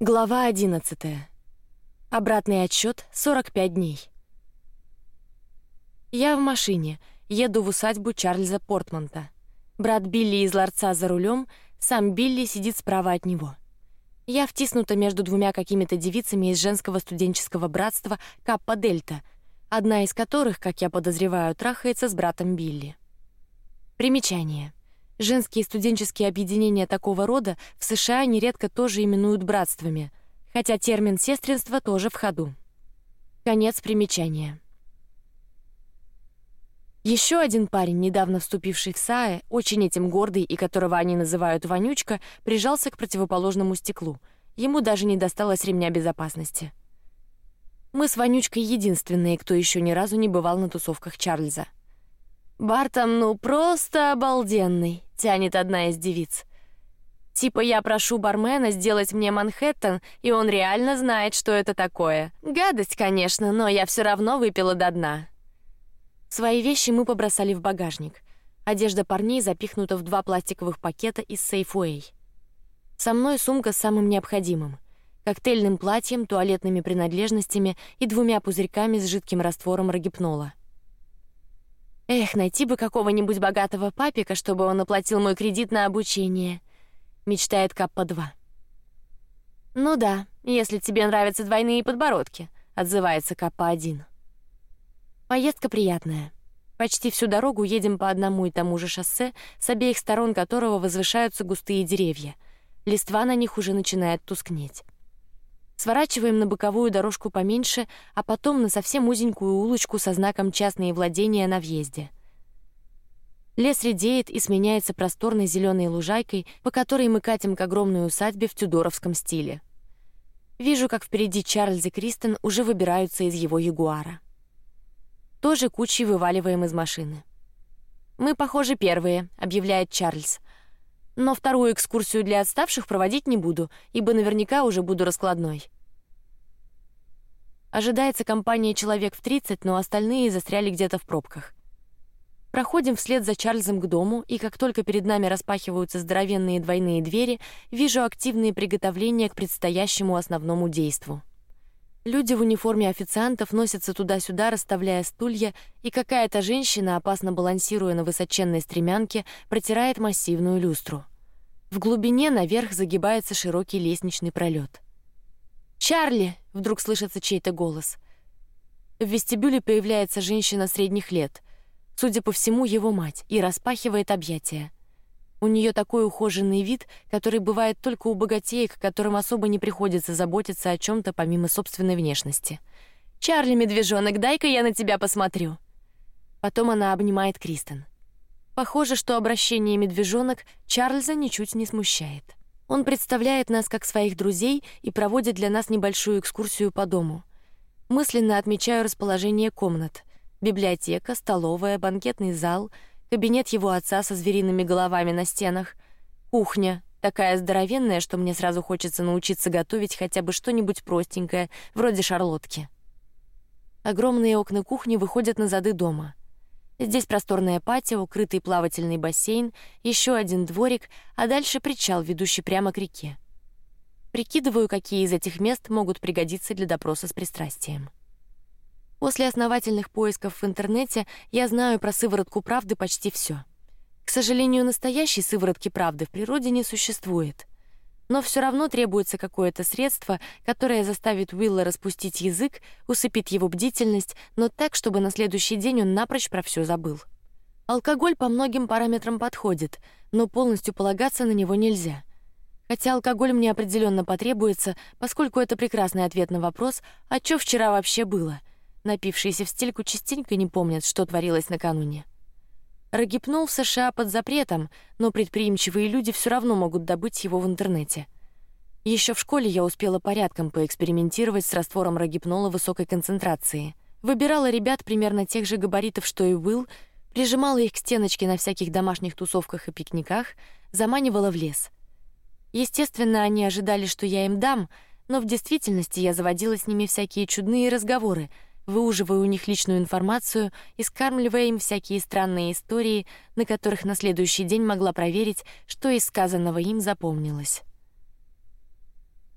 Глава одиннадцатая. Обратный отсчет 45 дней. Я в машине, еду в усадьбу Чарльза Портманта. Брат Билли из ларца за рулем, сам Билли сидит справа от него. Я втиснута между двумя какими-то девицами из женского студенческого братства Каппа Дельта, одна из которых, как я подозреваю, трахается с братом Билли. Примечание. Женские студенческие объединения такого рода в США нередко тоже именуют братствами, хотя термин сестринство тоже в ходу. Конец примечания. Еще один парень, недавно вступивший в САЭ, очень этим гордый и которого они называют вонючка, прижался к противоположному стеклу. Ему даже не досталось ремня безопасности. Мы с вонючкой единственные, кто еще ни разу не бывал на тусовках Чарльза. Бартом, ну просто обалденный, тянет одна из девиц. Типа я прошу бармена сделать мне Манхэттен, и он реально знает, что это такое. Гадость, конечно, но я все равно выпила до дна. Свои вещи мы побросали в багажник. Одежда парней запихнута в два пластиковых пакета из Safeway. Со мной сумка с самым необходимым: коктейльным платьем, туалетными принадлежностями и двумя пузырьками с жидким раствором рогипнола. Эх, найти бы какого-нибудь богатого папика, чтобы он оплатил мой кредит на обучение. Мечтает Каппа два. Ну да, если тебе нравятся двойные подбородки, отзывается Каппа один. Поездка приятная. Почти всю дорогу едем по одному и тому же шоссе, с обеих сторон которого возвышаются густые деревья. Листва на них уже начинает тускнеть. Сворачиваем на боковую дорожку поменьше, а потом на совсем узенькую улочку со знаком частные владения на въезде. Лес редеет и сменяется просторной зеленой лужайкой, по которой мы катим к огромной усадьбе в тюдоровском стиле. Вижу, как впереди Чарльз и Кристен уже выбираются из его ягуара. Тоже кучей вываливаем из машины. Мы, похоже, первые, объявляет Чарльз. Но вторую экскурсию для отставших проводить не буду, ибо наверняка уже буду раскладной. Ожидается компания человек в 30, но остальные застряли где-то в пробках. Проходим вслед за Чарльзом к дому, и как только перед нами распахиваются здоровенные двойные двери, вижу активные приготовления к предстоящему основному действу. Люди в униформе официантов носятся туда-сюда, расставляя стулья, и какая-то женщина, опасно балансируя на высоченной стремянке, протирает массивную люстру. В глубине наверх загибается широкий лестничный пролет. Чарли! Вдруг слышится чей-то голос. В вестибюле появляется женщина средних лет, судя по всему его мать, и распахивает объятия. У нее такой ухоженный вид, который бывает только у богатеек, которым особо не приходится заботиться о чем-то помимо собственной внешности. Чарли, медвежонок, дай-ка я на тебя посмотрю. Потом она обнимает Кристен. Похоже, что обращение медвежонок Чарльза ничуть не смущает. Он представляет нас как своих друзей и проводит для нас небольшую экскурсию по дому. Мысленно отмечаю расположение комнат: библиотека, столовая, банкетный зал, кабинет его отца со звериными головами на стенах, кухня такая здоровенная, что мне сразу хочется научиться готовить хотя бы что-нибудь простенькое, вроде шарлотки. Огромные окна кухни выходят на зады дома. Здесь просторное патио, укрытый плавательный бассейн, еще один дворик, а дальше причал, ведущий прямо к реке. Прикидываю, какие из этих мест могут пригодиться для допроса с пристрастием. После основательных поисков в интернете я знаю про сыворотку правды почти все. К сожалению, настоящей сыворотки правды в природе не существует. Но все равно требуется какое-то средство, которое заставит Уилла распустить язык, усыпит его бдительность, но так, чтобы на следующий день он напрочь про все забыл. Алкоголь по многим параметрам подходит, но полностью полагаться на него нельзя. Хотя алкоголь мне определенно потребуется, поскольку это прекрасный ответ на вопрос, а что вчера вообще было Напившиеся в стельку частенько не помнят, что творилось накануне. Рогипнул в США под запретом, но предприимчивые люди все равно могут добыть его в интернете. Еще в школе я успела порядком поэкспериментировать с раствором рогипнола высокой концентрации. Выбирала ребят примерно тех же габаритов, что и Уилл, прижимала их к стеночке на всяких домашних тусовках и пикниках, заманивала в лес. Естественно, они ожидали, что я им дам, но в действительности я заводила с ними всякие чудные разговоры, выуживая у них личную информацию и скармливая им всякие странные истории, на которых на следующий день могла проверить, что из сказанного им запомнилось.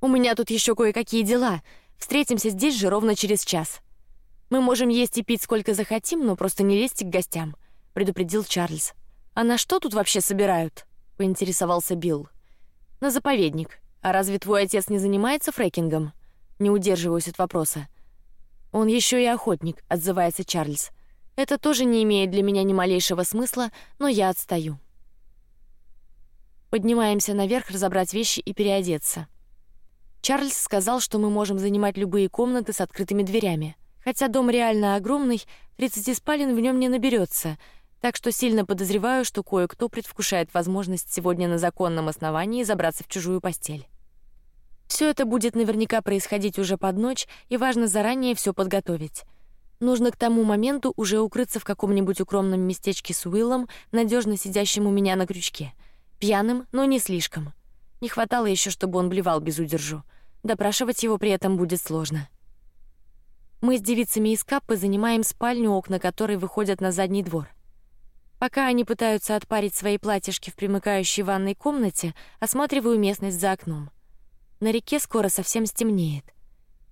У меня тут еще кое-какие дела. Встретимся здесь же ровно через час. Мы можем есть и пить сколько захотим, но просто не лезьте к гостям, предупредил Чарльз. А на что тут вообще собирают? Поинтересовался Билл. На заповедник. А разве твой отец не занимается фрекингом? Не удерживаюсь от вопроса. Он еще и охотник, отзывается Чарльз. Это тоже не имеет для меня ни малейшего смысла, но я отстаю. Поднимаемся наверх разобрать вещи и переодеться. Чарльз сказал, что мы можем занимать любые комнаты с открытыми дверями. Хотя дом реально огромный, 30 спален в нем не наберется, так что сильно подозреваю, что кое-кто предвкушает возможность сегодня на законном основании забраться в чужую постель. Все это будет наверняка происходить уже под ночь, и важно заранее все подготовить. Нужно к тому моменту уже укрыться в каком-нибудь укромном местечке с Уиллом, надежно сидящим у меня на крючке, пьяным, но не слишком. Не хватало еще, чтобы он блевал без удержу. Допрашивать его при этом будет сложно. Мы с девицами из Каппы занимаем спальню, окна которой выходят на задний двор. Пока они пытаются отпарить свои платьишки в примыкающей ванной комнате, осматриваю местность за окном. На реке скоро совсем стемнеет.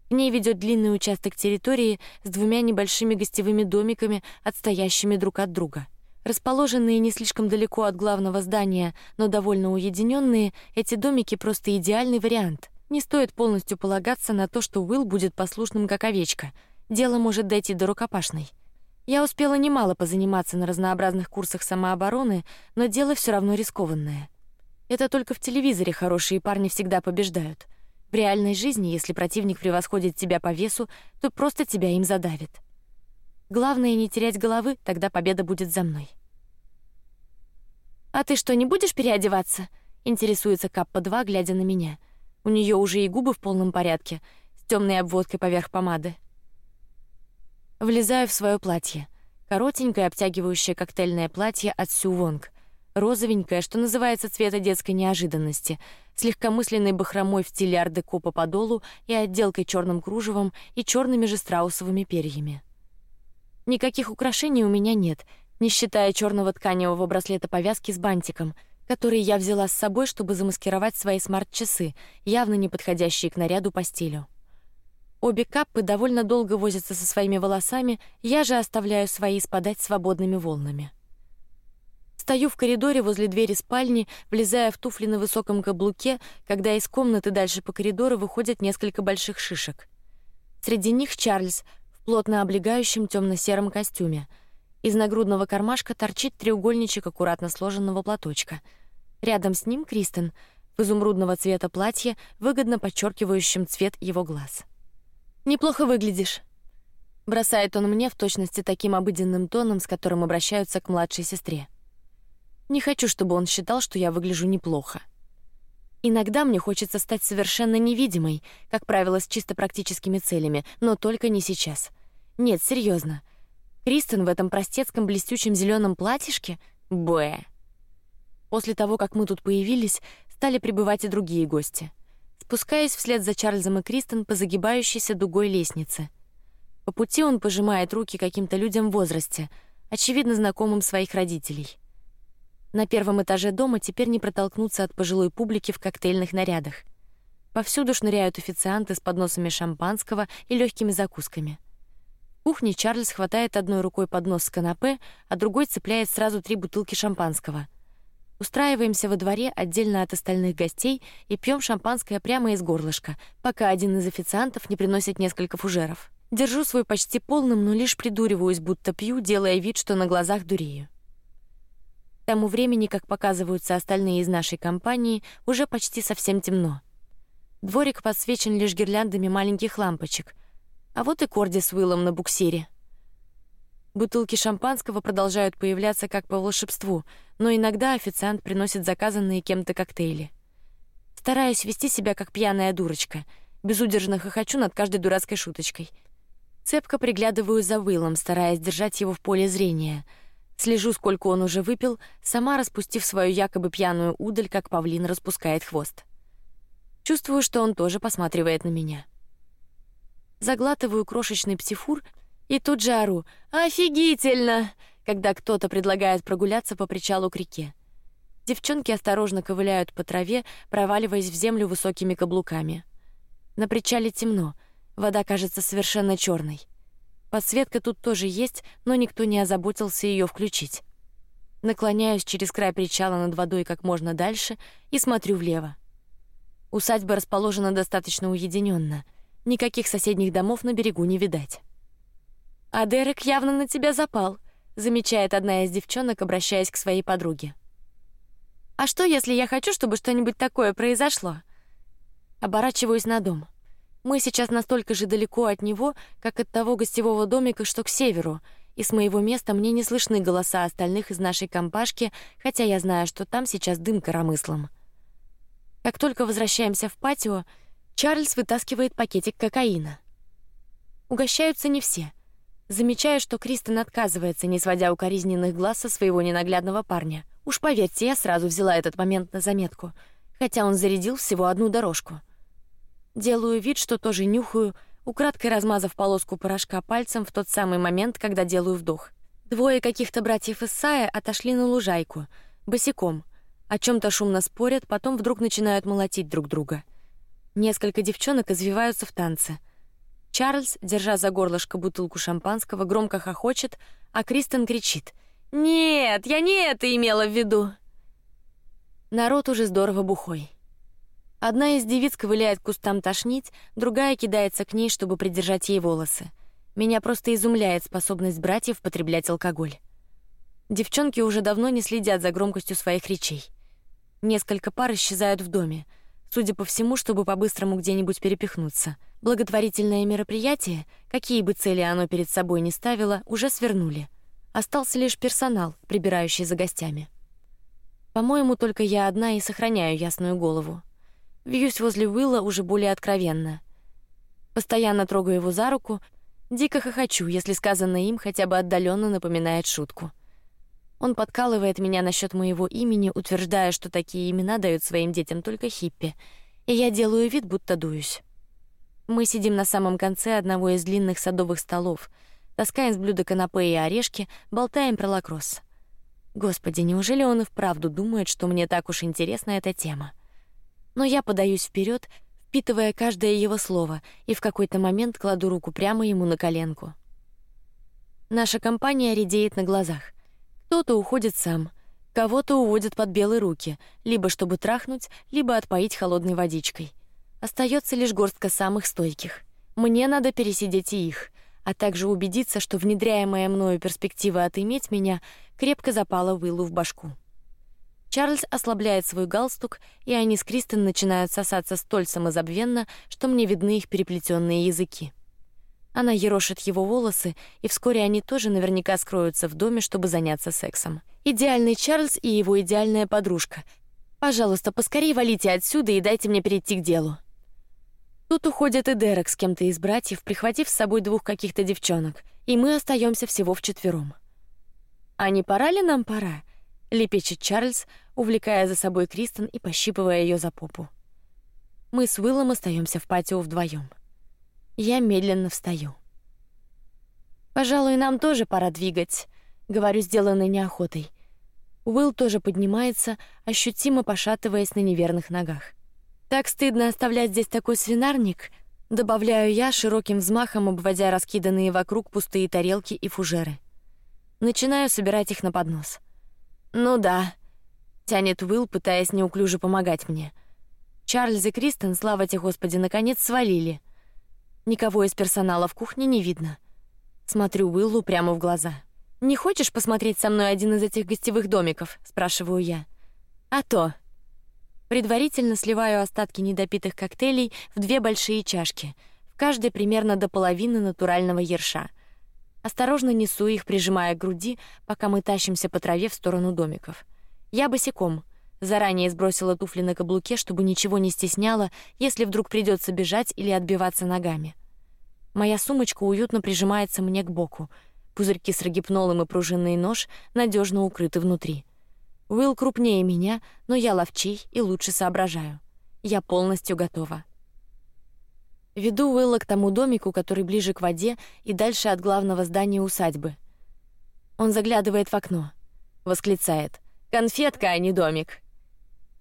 К ней ведет длинный участок территории с двумя небольшими гостевыми домиками, отстоящими друг от друга. Расположенные не слишком далеко от главного здания, но довольно уединенные, эти домики просто идеальный вариант. Не стоит полностью полагаться на то, что Уилл будет послушным как овечка. Дело может дойти до рукопашной. Я успела немало позаниматься на разнообразных курсах самообороны, но дело все равно рискованное. Это только в телевизоре хорошие парни всегда побеждают. В реальной жизни, если противник превосходит тебя по весу, то просто тебя им задавит. Главное не терять головы, тогда победа будет за мной. А ты что, не будешь переодеваться? Интересуется Каппа 2, глядя на меня. У нее уже и губы в полном порядке, с темной обводкой поверх помады. Влезаю в свое платье, коротенькое обтягивающее коктейльное платье от Сю Вонг, розовенькое, что называется цвета детской неожиданности, с легкомысленной бахромой в стиле ар-деко по подолу и отделкой черным кружевом и черными же страусовыми перьями. Никаких украшений у меня нет, не считая черного тканевого браслета-повязки с бантиком, который я взяла с собой, чтобы замаскировать свои смарт-часы, явно не подходящие к наряду по стилю. Обе каппы довольно долго возятся со своими волосами, я же оставляю свои спадать свободными волнами. Стою в коридоре возле двери спальни, влезая в туфли на высоком каблуке, когда из комнаты дальше по коридору выходят несколько больших шишек. Среди них Чарльз плотно облегающем темно-сером костюме. Из нагрудного кармашка торчит треугольничек аккуратно сложенного платочка. Рядом с ним Кристен в изумрудного цвета платье, выгодно подчеркивающем цвет его глаз. Неплохо выглядишь. Бросает он мне в точности таким обыденным тоном, с которым обращаются к младшей сестре. Не хочу, чтобы он считал, что я выгляжу неплохо. Иногда мне хочется стать совершенно невидимой, как правило, с чисто практическими целями, но только не сейчас. Нет, серьезно. Кристен в этом простецком блестючем зеленом платьишке? Бэ. После того, как мы тут появились, стали прибывать и другие гости. Спускаясь вслед за Чарльзом и Кристен по загибающейся дугой лестнице. По пути он пожимает руки каким-то людям в возрасте, очевидно знакомым своих родителей. На первом этаже дома теперь не протолкнуться от пожилой публики в коктейльных нарядах. Повсюду шныряют официанты с подносами шампанского и легкими закусками кухне Чарльз хватает одной рукой поднос с канапе, а другой цепляет сразу три бутылки шампанского. Устраиваемся во дворе отдельно от остальных гостей и пьем шампанское прямо из горлышка, пока один из официантов не приносит несколько фужеров. Держу свой почти полным, но лишь придуриваюсь, будто пью, делая вид, что на глазах дурею. Тому времени, как показываются остальные из нашей компании, уже почти совсем темно. Дворик подсвечен лишь гирляндами маленьких лампочек, а вот и Корди с Уиллом на буксире. Бутылки шампанского продолжают появляться как по волшебству, но иногда официант приносит заказанные кем-то коктейли. Стараюсь вести себя как пьяная дурочка, безудержно хохочу над каждой дурацкой шуточкой. Цепко приглядываю за Уиллом, стараясь держать его в поле зрения. Слежу, сколько он уже выпил, сама распустив свою якобы пьяную удаль, как павлин распускает хвост. Чувствую, что он тоже посматривает на меня заглатываю крошечный псифур и тут же ору: офигительно! Когда кто-то предлагает прогуляться по причалу к реке. Девчонки осторожно ковыляют по траве, проваливаясь в землю высокими каблуками. На причале темно, вода кажется совершенно черной. Подсветка тут тоже есть, но никто не озаботился ее включить. Наклоняюсь через край причала над водой как можно дальше и смотрю влево. Усадьба расположена достаточно уединенно, никаких соседних домов на берегу не видать. А Дерек явно на тебя запал, замечает одна из девчонок, обращаясь к своей подруге. А что, если я хочу, чтобы что-нибудь такое произошло? Оборачиваюсь на дом. Мы сейчас настолько же далеко от него, как от того гостевого домика, что к северу, и с моего места мне не слышны голоса остальных из нашей компашки, хотя я знаю, что там сейчас дым коромыслом. Как только возвращаемся в патио, Чарльз вытаскивает пакетик кокаина. Угощаются не все. Замечаю, что Кристен отказывается, не сводя укоризненных глаз со своего ненаглядного парня. Уж поверьте, я сразу взяла этот момент на заметку, хотя он зарядил всего одну дорожку. Делаю вид, что тоже нюхаю, украдкой размазав полоску порошка пальцем в тот самый момент, когда делаю вдох. Двое каких-то братьев из Сая отошли на лужайку, босиком, о чем-то шумно спорят, потом вдруг начинают молотить друг друга. Несколько девчонок извиваются в танце. Чарльз, держа за горлышко бутылку шампанского, громко хохочет, а Кристен кричит: "Нет, я не это имела в виду". Народ уже здорово бухой. Одна из девиц ковыляет к кустам тошнить, другая кидается к ней, чтобы придержать ей волосы. Меня просто изумляет способность братьев потреблять алкоголь. Девчонки уже давно не следят за громкостью своих речей. Несколько пар исчезают в доме, судя по всему, чтобы по-быстрому где-нибудь перепихнуться. Благотворительное мероприятие, какие бы цели оно перед собой не ставило, уже свернули. Остался лишь персонал, прибирающий за гостями. По-моему, только я одна и сохраняю ясную голову. Вьюсь возле Уилла уже более откровенно. Постоянно трогаю его за руку, дико хохочу, если сказанное им хотя бы отдаленно напоминает шутку. Он подкалывает меня насчет моего имени, утверждая, что такие имена дают своим детям только хиппи, и я делаю вид, будто дуюсь. Мы сидим на самом конце одного из длинных садовых столов, таскаем с блюда канапе и орешки, болтаем про лакросс. Господи, неужели он и вправду думает, что мне так уж интересна эта тема? Но я подаюсь вперед, впитывая каждое его слово, и в какой-то момент кладу руку прямо ему на коленку. Наша компания редеет на глазах. Кто-то уходит сам, кого-то уводят под белые руки, либо чтобы трахнуть, либо отпоить холодной водичкой. Остается лишь горстка самых стойких. Мне надо пересидеть и их, а также убедиться, что внедряемая мною перспектива отыметь меня крепко запала Уиллу в башку. Чарльз ослабляет свой галстук, и они с Кристен начинают сосаться столь самозабвенно, что мне видны их переплетенные языки. Она ерошит его волосы, и вскоре они тоже наверняка скроются в доме, чтобы заняться сексом. Идеальный Чарльз и его идеальная подружка. Пожалуйста, поскорее валите отсюда и дайте мне перейти к делу. Тут уходит и Дерек с кем-то из братьев, прихватив с собой двух каких-то девчонок, и мы остаемся всего в четвером. А не пора ли нам пора? Лепечет Чарльз, увлекая за собой Кристен и пощипывая ее за попу. Мы с Уиллом остаемся в патио вдвоем. Я медленно встаю. Пожалуй, нам тоже пора двигать, говорю, сделанной неохотой. Уилл тоже поднимается, ощутимо пошатываясь на неверных ногах. Так стыдно оставлять здесь такой свинарник, добавляю я широким взмахом, обводя раскиданные вокруг пустые тарелки и фужеры. Начинаю собирать их на поднос. Ну да, тянет Уилл, пытаясь неуклюже помогать мне. Чарльз и Кристен, слава тебе Господи, наконец свалили. Никого из персонала в кухне не видно. Смотрю Уиллу прямо в глаза. Не хочешь посмотреть со мной один из этих гостевых домиков? спрашиваю я. А то. Предварительно сливаю остатки недопитых коктейлей в две большие чашки, в каждой примерно до половины натурального ерша. Осторожно несу их, прижимая к груди, пока мы тащимся по траве в сторону домиков. Я босиком. Заранее сбросила туфли на каблуке, чтобы ничего не стесняло, если вдруг придется бежать или отбиваться ногами. Моя сумочка уютно прижимается мне к боку. Пузырьки с рогипнолом и пружинный нож надежно укрыты внутри. Уилл крупнее меня, но я ловчей и лучше соображаю. Я полностью готова. Веду Уилла к тому домику, который ближе к воде и дальше от главного здания усадьбы. Он заглядывает в окно, восклицает: "Конфетка, а не домик".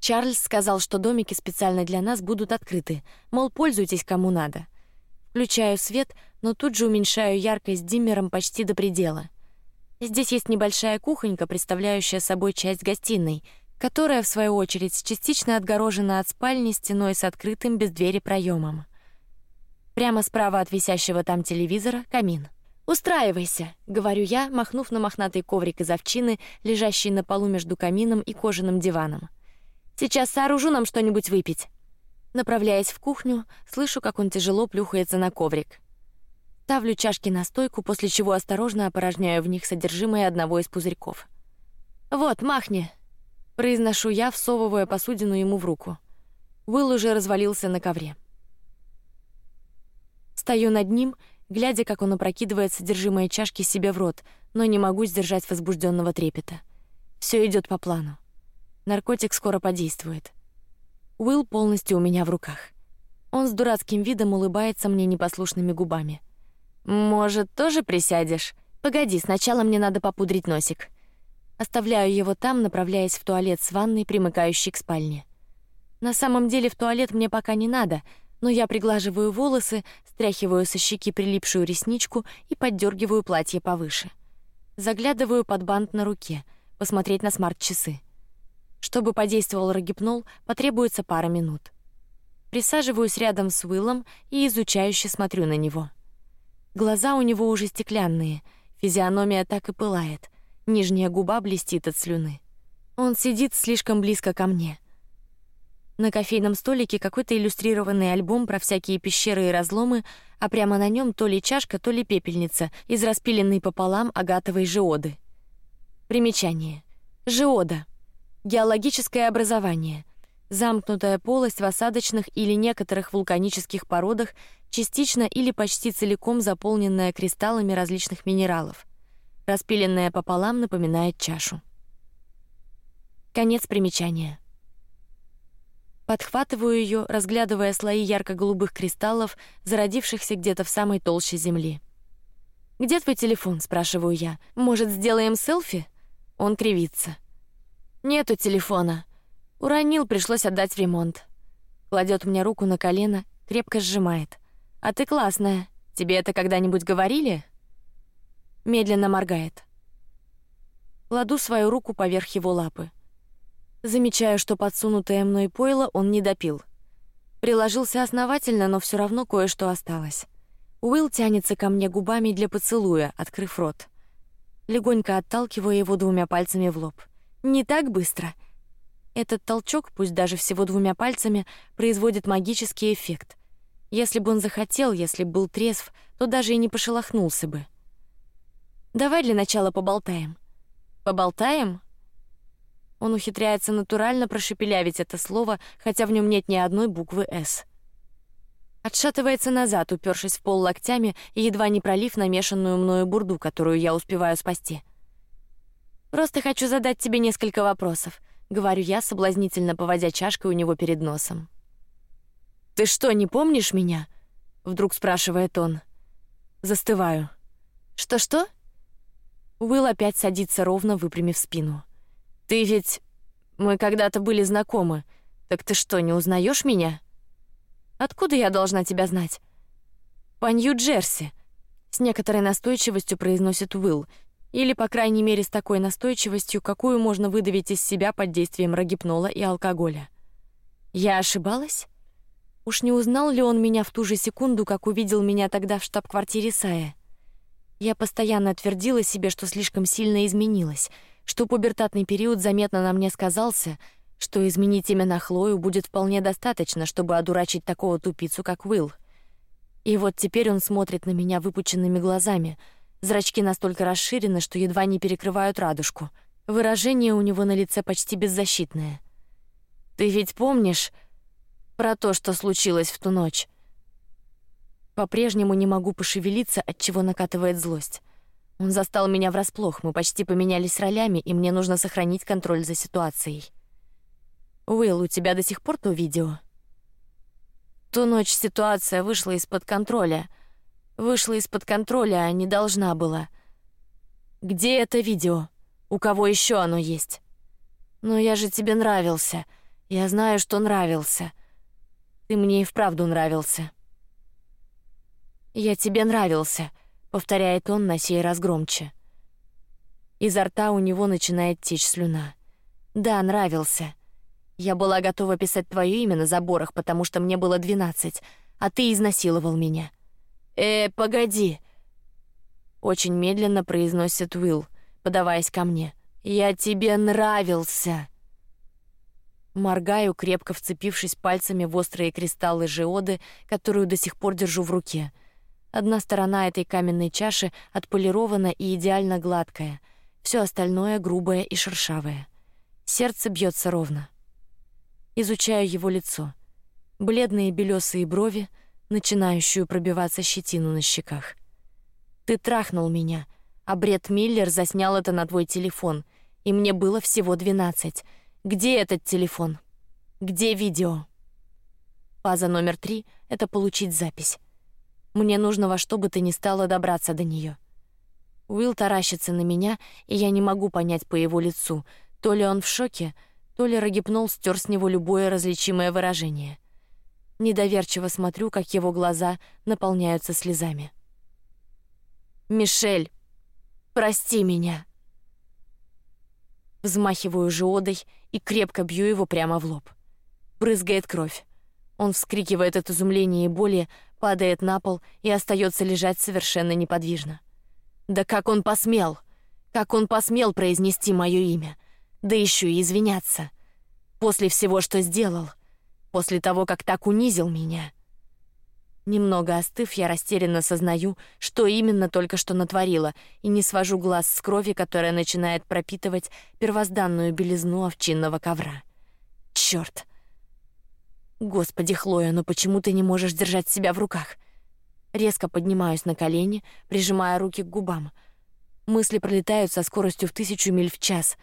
Чарльз сказал, что домики специально для нас будут открыты, мол, пользуйтесь кому надо. Включаю свет, но тут же уменьшаю яркость диммером почти до предела. Здесь есть небольшая кухонька, представляющая собой часть гостиной, которая в свою очередь частично отгорожена от спальни стеной с открытым без двери проемом. Прямо справа от висящего там телевизора камин. Устраивайся, говорю я, махнув на мохнатый коврик из овчины, лежащий на полу между камином и кожаным диваном. Сейчас сооружу нам что-нибудь выпить. Направляясь в кухню, слышу, как он тяжело плюхается на коврик. Ставлю чашки на стойку, после чего осторожно опорожняю в них содержимое одного из пузырьков. Вот, махни, произношу я, всовывая посудину ему в руку. Уилл уже развалился на ковре. Стою над ним глядя, как он опрокидывает содержимое чашки себе в рот, но не могу сдержать возбужденного трепета. Все идет по плану. Наркотик скоро подействует. Уилл полностью у меня в руках. Он с дурацким видом улыбается мне непослушными губами. Может, тоже присядешь? Погоди, сначала мне надо попудрить носик. Оставляю его там, направляясь в туалет с ванной, примыкающей к спальне. На самом деле в туалет мне пока не надо, но я приглаживаю волосы, стряхиваю со щеки прилипшую ресничку и поддергиваю платье повыше. Заглядываю под бант на руке, посмотреть на смарт-часы. Чтобы подействовал рогипнол, потребуется пара минут. Присаживаюсь рядом с Уиллом и изучающе смотрю на него. Глаза у него уже стеклянные, физиономия так и пылает, нижняя губа блестит от слюны. Он сидит слишком близко ко мне на кофейном столике какой-то иллюстрированный альбом про всякие пещеры и разломы, а прямо на нем то ли чашка, то ли пепельница из распиленной пополам агатовой жиоды. Примечание: жиода — геологическое образование, замкнутая полость в осадочных или некоторых вулканических породах, частично или почти целиком заполненная кристаллами различных минералов. Распиленная пополам напоминает чашу. Конец примечания. Подхватываю ее, разглядывая слои ярко-голубых кристаллов, зародившихся где-то в самой толще земли. Где твой телефон? спрашиваю я. Может, сделаем селфи? Он кривится. Нету телефона. Уронил, пришлось отдать в ремонт. Кладет мне руку на колено, крепко сжимает. А ты классная. Тебе это когда-нибудь говорили? Медленно моргает. Кладу свою руку поверх его лапы. Замечаю, что подсунутое мной пойло он не допил. Приложился основательно, но все равно кое-что осталось. Уилл тянется ко мне губами для поцелуя, открыв рот. Легонько отталкиваю его двумя пальцами в лоб. Не так быстро. Этот толчок, пусть даже всего двумя пальцами, производит магический эффект. Если бы он захотел, если бы был трезв, то даже и не пошелохнулся бы. Давай для начала поболтаем. Поболтаем? Он ухитряется натурально прошепелявить это слово, хотя в нем нет ни одной буквы «С». Отшатывается назад, упершись в пол локтями и едва не пролив намешанную мною бурду, которую я успеваю спасти. Просто хочу задать тебе несколько вопросов, говорю я, соблазнительно поводя чашкой у него перед носом. Ты что, не помнишь меня? Вдруг спрашивает он. Застываю. Что что? Уилл опять садится ровно, выпрямив спину. Ты ведь мы когда-то были знакомы. Так ты что, не узнаешь меня? Откуда я должна тебя знать? По Нью-Джерси. С некоторой настойчивостью произносит Уилл, или по крайней мере с такой настойчивостью, какую можно выдавить из себя под действием рогипнола и алкоголя. Я ошибалась? Уж не узнал ли он меня в ту же секунду, как увидел меня тогда в штаб-квартире Сая? Я постоянно твердила себе, что слишком сильно изменилась, что пубертатный период заметно на мне сказался, что изменить имя на Хлою будет вполне достаточно, чтобы одурачить такого тупицу, как Уилл. И вот теперь он смотрит на меня выпученными глазами, зрачки настолько расширены, что едва не перекрывают радужку. Выражение у него на лице почти беззащитное. Ты ведь помнишь про то, что случилось в ту ночь? По-прежнему не могу пошевелиться, от чего накатывает злость. Он застал меня врасплох, мы почти поменялись ролями, и мне нужно сохранить контроль за ситуацией. Уилл, у тебя до сих пор то видео? Ту ночь ситуация вышла из-под контроля. Вышла из-под контроля, а не должна была. Где это видео? У кого еще оно есть? Но я же тебе нравился. Я знаю, что нравился. Ты мне и вправду нравился. Я тебе нравился, повторяет он на сей раз громче. Изо рта у него начинает течь слюна. Да, нравился. Я была готова писать твое имя на заборах, потому что мне было двенадцать, а ты изнасиловал меня. Э, погоди. Очень медленно произносит Уилл, подаваясь ко мне. Я тебе нравился. Моргаю, крепко вцепившись пальцами в острые кристаллы жиоды, которую до сих пор держу в руке. Одна сторона этой каменной чаши отполирована и идеально гладкая, все остальное грубое и шершавое. Сердце бьется ровно. Изучаю его лицо, бледные белесые брови, начинающую пробиваться щетину на щеках. Ты трахнул меня, а Бред Миллер заснял это на твой телефон, и мне было всего двенадцать. Где этот телефон? Где видео? Фаза номер три — это получить запись. Мне нужно во что бы то ни стало добраться до нее. Уилл таращится на меня, и я не могу понять по его лицу, то ли он в шоке, то ли Рогипнол стер с него любое различимое выражение. Недоверчиво смотрю, как его глаза наполняются слезами. Мишель, прости меня. Взмахиваю жиодой и крепко бью его прямо в лоб. Брызгает кровь. Он вскрикивает от изумления и боли, падает на пол и остается лежать совершенно неподвижно. Да как он посмел? Как он посмел произнести мое имя? Да еще и извиняться. После всего, что сделал, после того, как так унизил меня. Немного остыв, я растерянно сознаю, что именно только что натворила, и не свожу глаз с крови, которая начинает пропитывать первозданную белизну овчинного ковра. Черт! Господи, Хлоя, но почему ты не можешь держать себя в руках? Резко поднимаюсь на колени, прижимая руки к губам. Мысли пролетают со скоростью в тысячу миль в час.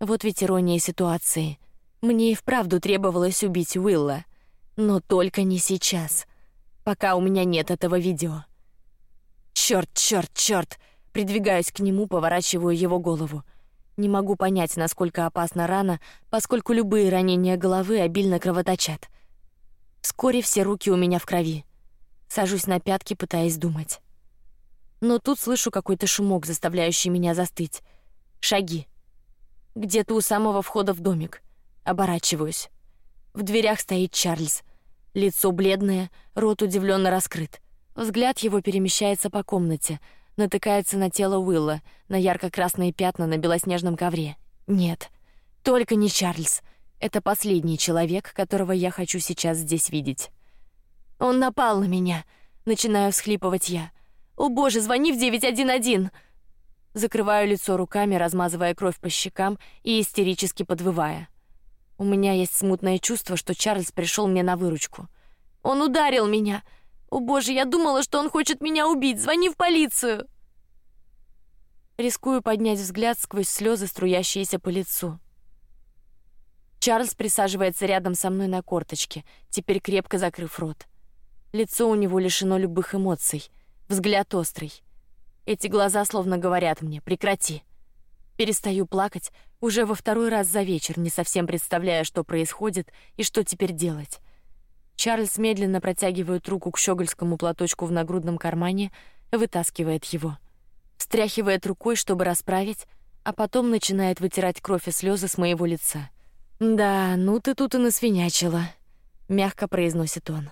Вот ведь ирония ситуации. Мне и вправду требовалось убить Уилла, но только не сейчас пока у меня нет этого видео. Черт, черт, черт! Придвигаюсь к нему, поворачиваю его голову. Не могу понять, насколько опасна рана, поскольку любые ранения головы обильно кровоточат. Вскоре все руки у меня в крови. Сажусь на пятки, пытаясь думать. Но тут слышу какой-то шумок, заставляющий меня застыть. Шаги. Где-то у самого входа в домик. Оборачиваюсь. В дверях стоит Чарльз. Лицо бледное, рот удивленно раскрыт. Взгляд его перемещается по комнате, натыкается на тело Уилла, на ярко-красные пятна на белоснежном ковре. Нет, только не Чарльз. Это последний человек, которого я хочу сейчас здесь видеть. Он напал на меня. Начинаю всхлипывать я. О боже, звони в девять один один. Закрываю лицо руками, размазывая кровь по щекам и истерически подвывая. У меня есть смутное чувство, что Чарльз пришел мне на выручку. Он ударил меня. О боже, я думала, что он хочет меня убить. Звони в полицию. Рискую поднять взгляд сквозь слезы, струящиеся по лицу. Чарльз присаживается рядом со мной на корточке, теперь крепко закрыв рот. Лицо у него лишено любых эмоций, взгляд острый. Эти глаза словно говорят мне: прекрати. Перестаю плакать уже во второй раз за вечер, не совсем представляя, что происходит и что теперь делать. Чарльз медленно протягивает руку к щегольскому платочку в нагрудном кармане, вытаскивает его, встряхивает рукой, чтобы расправить, а потом начинает вытирать кровь и слезы с моего лица. Да, ну ты тут и насвинячила, мягко произносит он.